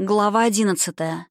Глава одиннадцатая.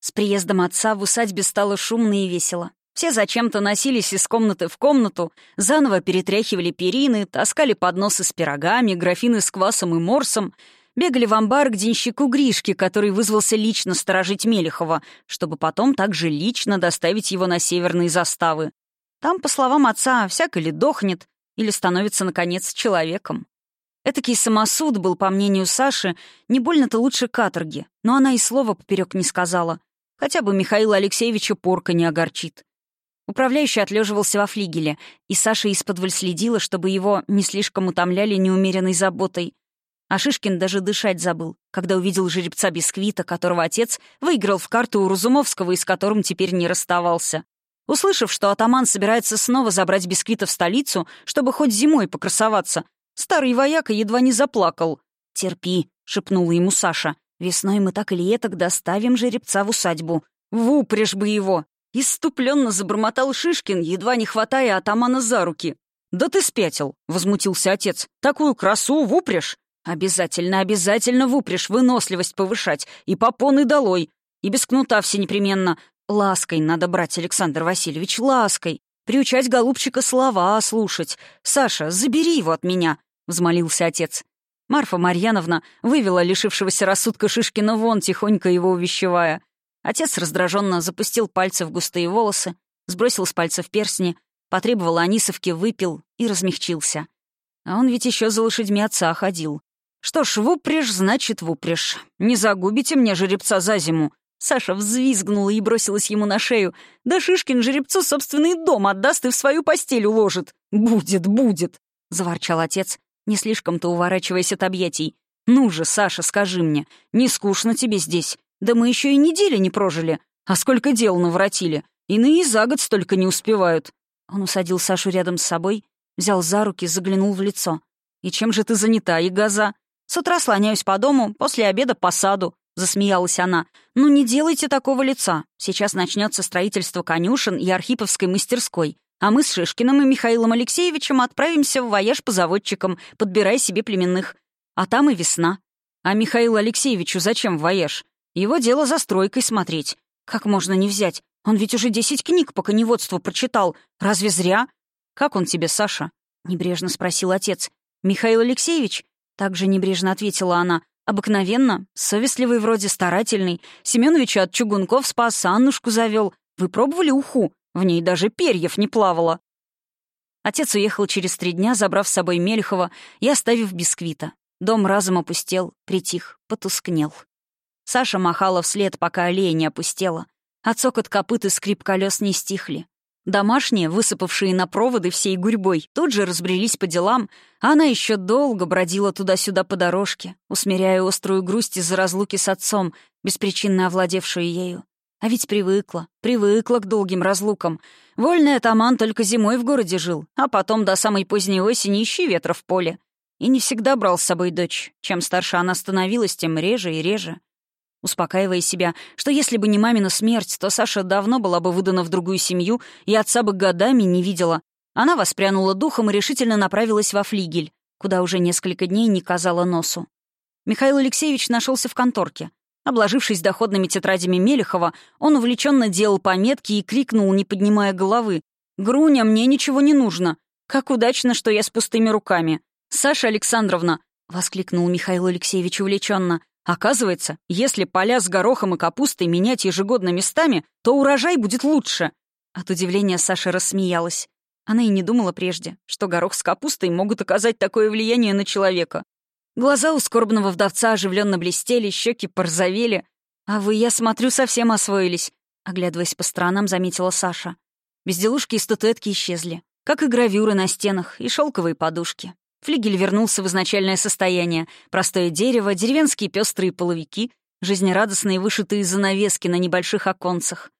С приездом отца в усадьбе стало шумно и весело. Все зачем-то носились из комнаты в комнату, заново перетряхивали перины, таскали подносы с пирогами, графины с квасом и морсом, бегали в амбар к денщику Гришке, который вызвался лично сторожить Мелехова, чтобы потом также лично доставить его на северные заставы. Там, по словам отца, всяко ли дохнет, или становится, наконец, человеком. Этакий самосуд был, по мнению Саши, не больно-то лучше каторги, но она и слова поперек не сказала. Хотя бы Михаила Алексеевича порка не огорчит. Управляющий отлеживался во флигеле, и Саша исподволь следила, чтобы его не слишком утомляли неумеренной заботой. А Шишкин даже дышать забыл, когда увидел жеребца Бисквита, которого отец выиграл в карту у Разумовского и с которым теперь не расставался. Услышав, что атаман собирается снова забрать Бисквита в столицу, чтобы хоть зимой покрасоваться, Старый вояка едва не заплакал. «Терпи», — шепнула ему Саша. «Весной мы так или этак доставим жеребца в усадьбу. В упряжь бы его!» Иступленно забормотал Шишкин, едва не хватая атамана за руки. «Да ты спятил!» — возмутился отец. «Такую красу в упряжь! Обязательно, обязательно в упряжь выносливость повышать, и попоны долой, и без кнута все непременно. Лаской надо брать, Александр Васильевич, лаской. Приучать голубчика слова слушать. Саша, забери его от меня. — взмолился отец. Марфа Марьяновна вывела лишившегося рассудка Шишкина вон, тихонько его увещевая. Отец раздраженно запустил пальцы в густые волосы, сбросил с пальцев перстни, потребовал анисовки, выпил и размягчился. А он ведь еще за лошадьми отца ходил. Что ж, в упряжь, значит, в упряжь. Не загубите мне жеребца за зиму. Саша взвизгнула и бросилась ему на шею. Да Шишкин жеребцу собственный дом отдаст и в свою постель уложит. «Будет, будет», — заворчал отец, не слишком-то уворачиваясь от объятий. «Ну же, Саша, скажи мне, не скучно тебе здесь? Да мы еще и недели не прожили. А сколько дел наворотили? Иные за год столько не успевают». Он усадил Сашу рядом с собой, взял за руки, заглянул в лицо. «И чем же ты занята, и газа? С утра слоняюсь по дому, после обеда по саду», — засмеялась она. «Ну не делайте такого лица. Сейчас начнется строительство конюшен и архиповской мастерской. А мы с Шишкиным и Михаилом Алексеевичем отправимся в вояж по заводчикам, подбирая себе племенных. А там и весна. А Михаилу Алексеевичу зачем в вояж? Его дело за стройкой смотреть. Как можно не взять? Он ведь уже десять книг по коневодству прочитал. Разве зря? Как он тебе, Саша? Небрежно спросил отец. Михаил Алексеевич? Также небрежно ответила она. Обыкновенно, совестливый вроде, старательный. Семеновича от чугунков спас, Аннушку завел. Вы пробовали уху? В ней даже перьев не плавало. Отец уехал через три дня, забрав с собой Мельхова и оставив бисквита. Дом разом опустел, притих, потускнел. Саша махала вслед, пока аллея не опустела. Цокот копыт и скрип колес не стихли. Домашние, высыпавшие на проводы всей гурьбой, тут же разбрелись по делам, а она еще долго бродила туда-сюда по дорожке, усмиряя острую грусть из-за разлуки с отцом, беспричинно овладевшую ею. А ведь привыкла, привыкла к долгим разлукам. Вольный атаман только зимой в городе жил, а потом до самой поздней осени ищи ветра в поле. И не всегда брал с собой дочь. Чем старше она становилась, тем реже и реже. Успокаивая себя, что если бы не мамина смерть, то Саша давно была бы выдана в другую семью, и отца бы годами не видела. Она воспрянула духом и решительно направилась во флигель, куда уже несколько дней не казала носу. Михаил Алексеевич нашелся в конторке. Обложившись доходными тетрадями Мелехова, он увлеченно делал пометки и крикнул, не поднимая головы. «Груня, мне ничего не нужно. Как удачно, что я с пустыми руками. Саша Александровна!» — воскликнул Михаил Алексеевич увлеченно. «Оказывается, если поля с горохом и капустой менять ежегодно местами, то урожай будет лучше». От удивления Саша рассмеялась. Она и не думала прежде, что горох с капустой могут оказать такое влияние на человека. Глаза у скорбного вдовца оживленно блестели, щеки порозовели. «А вы, я смотрю, совсем освоились», — оглядываясь по сторонам, заметила Саша. Безделушки и статуэтки исчезли, как и гравюры на стенах, и шелковые подушки. Флигель вернулся в изначальное состояние. Простое дерево, деревенские пестрые половики, жизнерадостные вышитые занавески на небольших оконцах.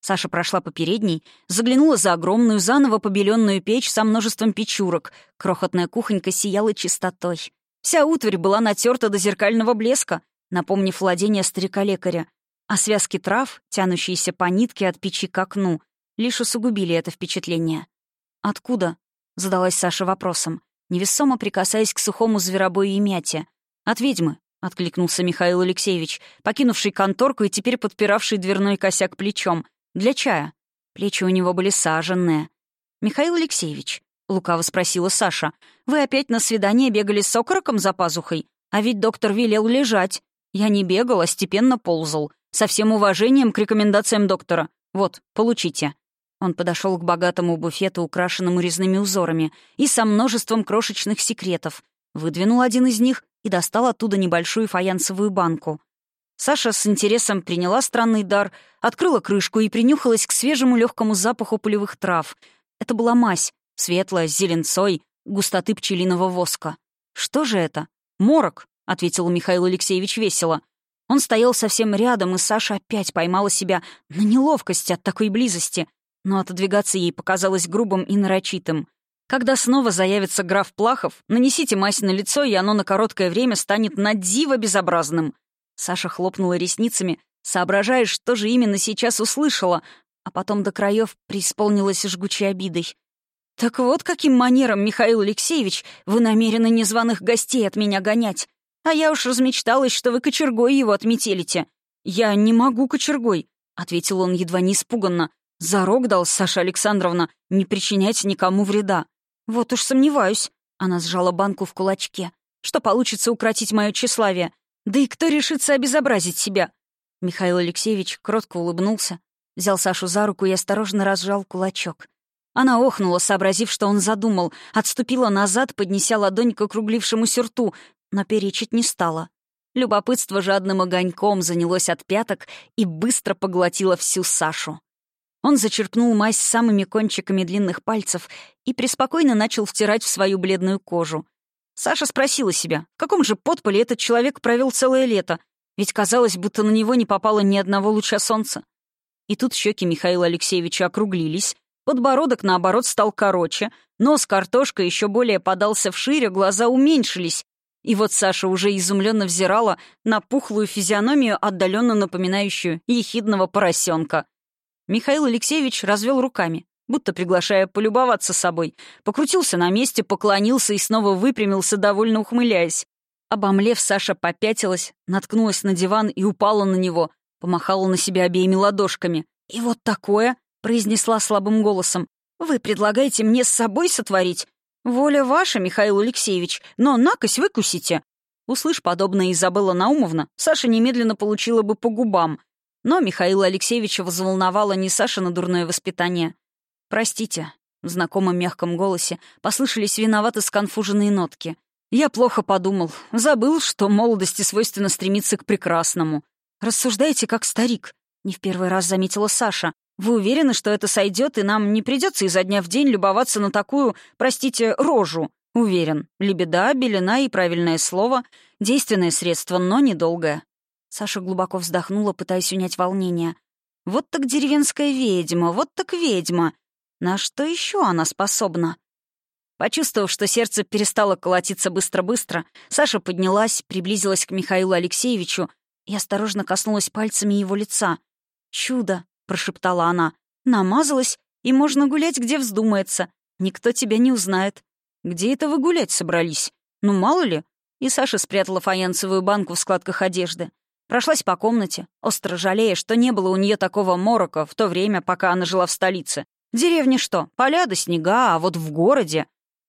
Саша прошла по передней, заглянула за огромную, заново побеленную печь со множеством печурок. Крохотная кухонька сияла чистотой. Вся утварь была натерта до зеркального блеска, напомнив владение старика-лекаря, а связки трав, тянущиеся по нитке от печи к окну, лишь усугубили это впечатление. «Откуда?» — задалась Саша вопросом, невесомо прикасаясь к сухому зверобою и мяте. «От ведьмы. откликнулся Михаил Алексеевич, покинувший конторку и теперь подпиравший дверной косяк плечом. «Для чая». Плечи у него были саженные. «Михаил Алексеевич», — лукаво спросила Саша, «вы опять на свидание бегали с окороком за пазухой? А ведь доктор велел лежать. Я не бегал, а степенно ползал. Со всем уважением к рекомендациям доктора. Вот, получите». Он подошел к богатому буфету, украшенному резными узорами, и со множеством крошечных секретов. Выдвинул один из них и достал оттуда небольшую фаянсовую банку. Саша с интересом приняла странный дар, открыла крышку и принюхалась к свежему легкому запаху полевых трав. Это была мазь, светлая, с зеленцой, густоты пчелиного воска. «Что же это?» «Морок», — ответил Михаил Алексеевич весело. Он стоял совсем рядом, и Саша опять поймала себя на неловкости от такой близости — но отодвигаться ей показалось грубым и нарочитым. Когда снова заявится граф Плахов, нанесите мазь на лицо, и оно на короткое время станет надиво безобразным. Саша хлопнула ресницами, соображая, что же именно сейчас услышала, а потом до краев преисполнилась жгучей обидой. «Так вот каким манером, Михаил Алексеевич, вы намерены незваных гостей от меня гонять. А я уж размечталась, что вы кочергой его отметелите». «Я не могу кочергой», — ответил он едва не испуганно. Зарок дал, Саша Александровна, не причинять никому вреда. Вот уж сомневаюсь. Она сжала банку в кулачке. Что получится укротить мое тщеславие? Да и кто решится обезобразить себя? Михаил Алексеевич кротко улыбнулся, взял Сашу за руку и осторожно разжал кулачок. Она охнула, сообразив, что он задумал, отступила назад, поднеся ладонь к округлившемуся рту, но перечить не стала. Любопытство жадным огоньком занялось от пяток и быстро поглотило всю Сашу. Он зачерпнул мазь самыми кончиками длинных пальцев и преспокойно начал втирать в свою бледную кожу. Саша спросила себя, в каком же подполе этот человек провел целое лето, ведь казалось, будто на него не попало ни одного луча солнца. И тут щеки Михаила Алексеевича округлились, подбородок, наоборот, стал короче, нос картошка еще более подался вшире, глаза уменьшились. И вот Саша уже изумленно взирала на пухлую физиономию, отдаленно напоминающую ехидного поросенка. Михаил Алексеевич развел руками, будто приглашая полюбоваться собой, покрутился на месте, поклонился и снова выпрямился, довольно ухмыляясь. Обомлев, Саша попятилась, наткнулась на диван и упала на него, помахала на себя обеими ладошками. «И вот такое», — произнесла слабым голосом, — «вы предлагаете мне с собой сотворить? Воля ваша, Михаил Алексеевич, но накось выкусите». Услышь подобное Изабелла Наумовна, Саша немедленно получила бы по губам — но Михаила Алексеевича взволновало не Сашино дурное воспитание. «Простите», — в знакомом мягком голосе послышались виноваты сконфуженные нотки. «Я плохо подумал. Забыл, что молодости свойственно стремиться к прекрасному. Рассуждаете как старик», — не в первый раз заметила Саша. «Вы уверены, что это сойдет, и нам не придется изо дня в день любоваться на такую, простите, рожу?» «Уверен. Лебеда, белина и правильное слово — действенное средство, но недолгое. Саша глубоко вздохнула, пытаясь унять волнение. «Вот так деревенская ведьма, вот так ведьма! На что еще она способна?» Почувствовав, что сердце перестало колотиться быстро-быстро, Саша поднялась, приблизилась к Михаилу Алексеевичу и осторожно коснулась пальцами его лица. «Чудо!» — прошептала она. «Намазалась, и можно гулять, где вздумается. Никто тебя не узнает. Где это вы гулять собрались? Ну, мало ли?» И Саша спрятала фаянсовую банку в складках одежды. Прошлась по комнате, остро жалея, что не было у нее такого морока в то время, пока она жила в столице. В деревне что? Поля да снега, а вот в городе...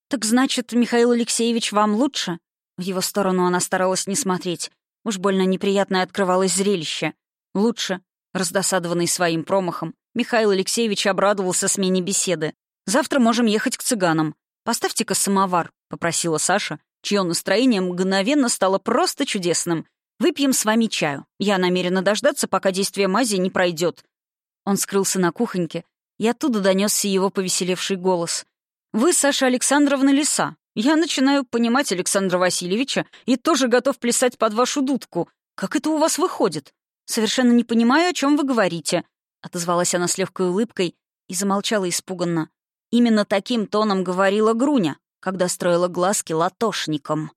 «Так значит, Михаил Алексеевич, вам лучше?» В его сторону она старалась не смотреть. Уж больно неприятное открывалось зрелище. «Лучше», раздосадованный своим промахом, Михаил Алексеевич обрадовался смене беседы. «Завтра можем ехать к цыганам. Поставьте-ка самовар», — попросила Саша, чье настроение мгновенно стало просто чудесным. Выпьем с вами чаю. Я намерена дождаться, пока действие мази не пройдет. Он скрылся на кухоньке, и оттуда донесся его повеселевший голос. «Вы, Саша Александровна, лиса. Я начинаю понимать Александра Васильевича и тоже готов плясать под вашу дудку. Как это у вас выходит? Совершенно не понимаю, о чем вы говорите», — отозвалась она с легкой улыбкой и замолчала испуганно. Именно таким тоном говорила Груня, когда строила глазки латошником.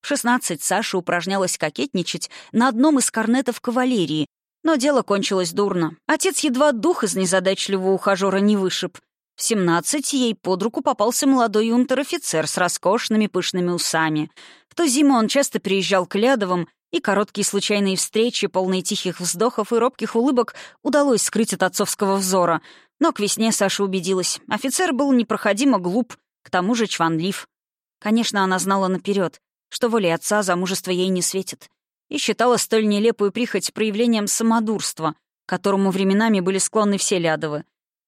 В 16 Саша упражнялась кокетничать на одном из корнетов кавалерии, но дело кончилось дурно. Отец едва дух из незадачливого ухажера не вышиб. В 17 ей под руку попался молодой унтер-офицер с роскошными пышными усами. В ту зиму он часто приезжал к Лядовым и короткие случайные встречи, полные тихих вздохов и робких улыбок, удалось скрыть от отцовского взора. Но к весне Саша убедилась. Офицер был непроходимо глуп, к тому же чванлив. Конечно, она знала наперед, что волей отца замужество ей не светит. И считала столь нелепую прихоть проявлением самодурства, которому временами были склонны все лядовы.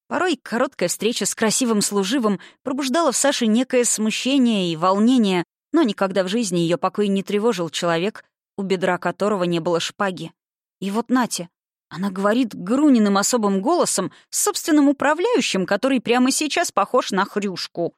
Порой короткая встреча с красивым служивым пробуждала в Саше некое смущение и волнение, но никогда в жизни ее покой не тревожил человек, у бедра которого не было шпаги. И вот Натя, она говорит груниным особым голосом с собственным управляющим, который прямо сейчас похож на хрюшку.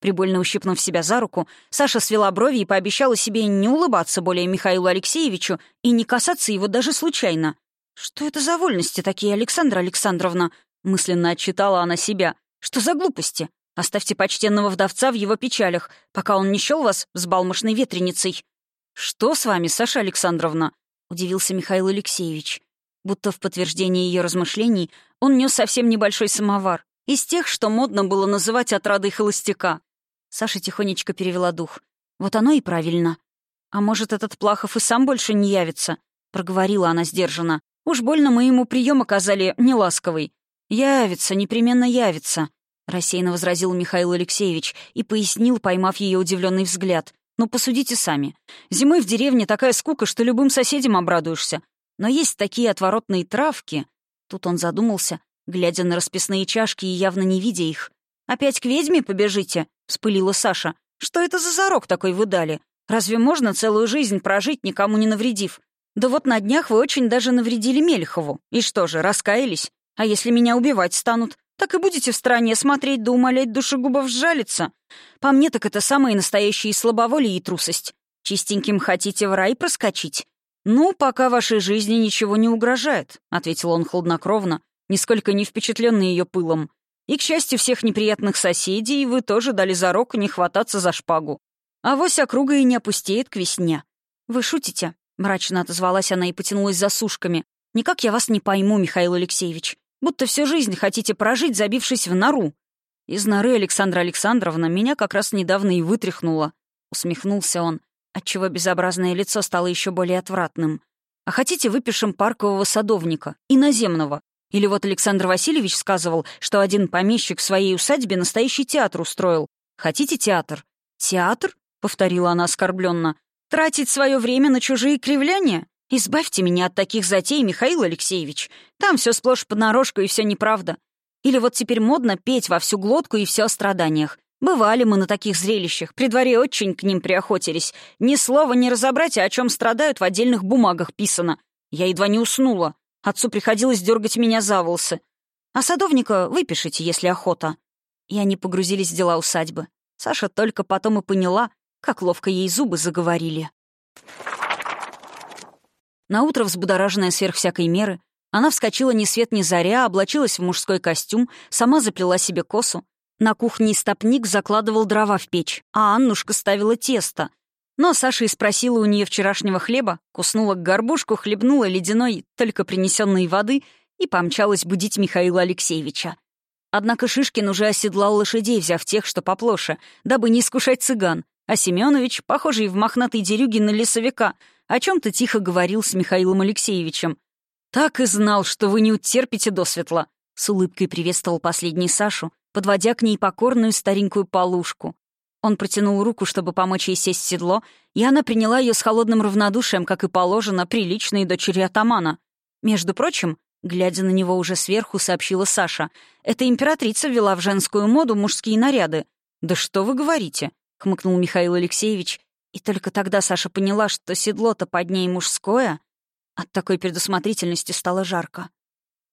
Прибольно ущипнув себя за руку, Саша свела брови и пообещала себе не улыбаться более Михаилу Алексеевичу и не касаться его даже случайно. «Что это за вольности такие, Александра Александровна?» — мысленно отчитала она себя. «Что за глупости? Оставьте почтенного вдовца в его печалях, пока он не щел вас с балмошной ветреницей». «Что с вами, Саша Александровна?» — удивился Михаил Алексеевич. Будто в подтверждение ее размышлений он нес совсем небольшой самовар, из тех, что модно было называть отрадой холостяка. Саша тихонечко перевела дух. «Вот оно и правильно. А может, этот Плахов и сам больше не явится?» — проговорила она сдержанно. «Уж больно мы ему прием оказали неласковый. Явится, непременно явится», — рассеянно возразил Михаил Алексеевич и пояснил, поймав ее удивленный взгляд. Ну, посудите сами. Зимой в деревне такая скука, что любым соседям обрадуешься. Но есть такие отворотные травки. Тут он задумался, глядя на расписные чашки и явно не видя их. «Опять к ведьме побежите?» — вспылила Саша. «Что это за зарок такой вы дали? Разве можно целую жизнь прожить, никому не навредив? Да вот на днях вы очень даже навредили Мельхову. И что же, раскаялись? А если меня убивать станут? Так и будете в стороне смотреть да душегубов сжалиться. По мне так это самые настоящие слабоволие и трусость. Чистеньким хотите в рай проскочить? Ну, пока вашей жизни ничего не угрожает, — ответил он хладнокровно, нисколько не впечатленный ее пылом. И, к счастью всех неприятных соседей, вы тоже дали зарок не хвататься за шпагу. А вось округа и не опустеет к весне. «Вы шутите?» — мрачно отозвалась она и потянулась за сушками. «Никак я вас не пойму, Михаил Алексеевич. Будто всю жизнь хотите прожить, забившись в нору. Из норы Александра Александровна меня как раз недавно и вытряхнула. Усмехнулся он, отчего безобразное лицо стало еще более отвратным. А хотите, выпишем паркового садовника, иноземного? Или вот Александр Васильевич сказывал, что один помещик в своей усадьбе настоящий театр устроил. Хотите театр? Театр? — повторила она оскорбленно. «Тратить свое время на чужие кривляния? «Избавьте меня от таких затей, Михаил Алексеевич. Там все сплошь понарошку и все неправда. Или вот теперь модно петь во всю глотку и все о страданиях. Бывали мы на таких зрелищах, при дворе очень к ним приохотились. Ни слова не разобрать, а о чем страдают в отдельных бумагах писано. Я едва не уснула. Отцу приходилось дергать меня за волосы. А садовника выпишите, если охота. И они погрузились в дела усадьбы. Саша только потом и поняла, как ловко ей зубы заговорили. Наутро, взбудораженная сверх всякой меры, она вскочила ни свет ни заря, облачилась в мужской костюм, сама заплела себе косу. На кухне стопник закладывал дрова в печь, а Аннушка ставила тесто. Но Саша и спросила у нее вчерашнего хлеба, куснула к горбушку, хлебнула ледяной, только принесенной воды, и помчалась будить Михаила Алексеевича. Однако Шишкин уже оседлал лошадей, взяв тех, что поплоше, дабы не искушать цыган, а Семенович, похожий в мохнатой дерюге на лесовика, о чем то тихо говорил с Михаилом Алексеевичем. «Так и знал, что вы не утерпите досветла», — с улыбкой приветствовал последний Сашу, подводя к ней покорную старенькую полушку. Он протянул руку, чтобы помочь ей сесть в седло, и она приняла ее с холодным равнодушием, как и положено, приличной дочери атамана. Между прочим, глядя на него уже сверху, сообщила Саша, «эта императрица ввела в женскую моду мужские наряды». «Да что вы говорите?» — хмыкнул Михаил Алексеевич, и только тогда Саша поняла, что седло-то под ней мужское. От такой предусмотрительности стало жарко.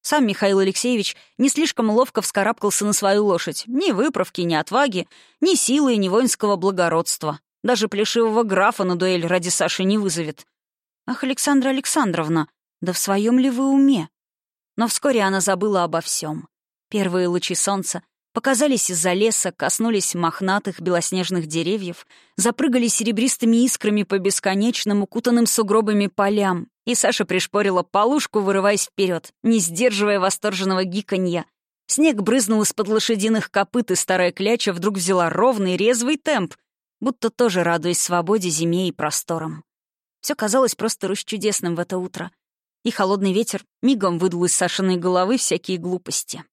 Сам Михаил Алексеевич не слишком ловко вскарабкался на свою лошадь. Ни выправки, ни отваги, ни силы, ни воинского благородства. Даже плешивого графа на дуэль ради Саши не вызовет. Ах, Александра Александровна, да в своем ли вы уме? Но вскоре она забыла обо всем. Первые лучи солнца показались из-за леса, коснулись мохнатых белоснежных деревьев, запрыгали серебристыми искрами по бесконечным, укутанным сугробами полям, и Саша пришпорила полушку, вырываясь вперед, не сдерживая восторженного гиканья. Снег брызнул из-под лошадиных копыт, и старая кляча вдруг взяла ровный, резвый темп, будто тоже радуясь свободе, зиме и просторам. Все казалось просто расчудесным в это утро. И холодный ветер мигом выдул из Сашиной головы всякие глупости.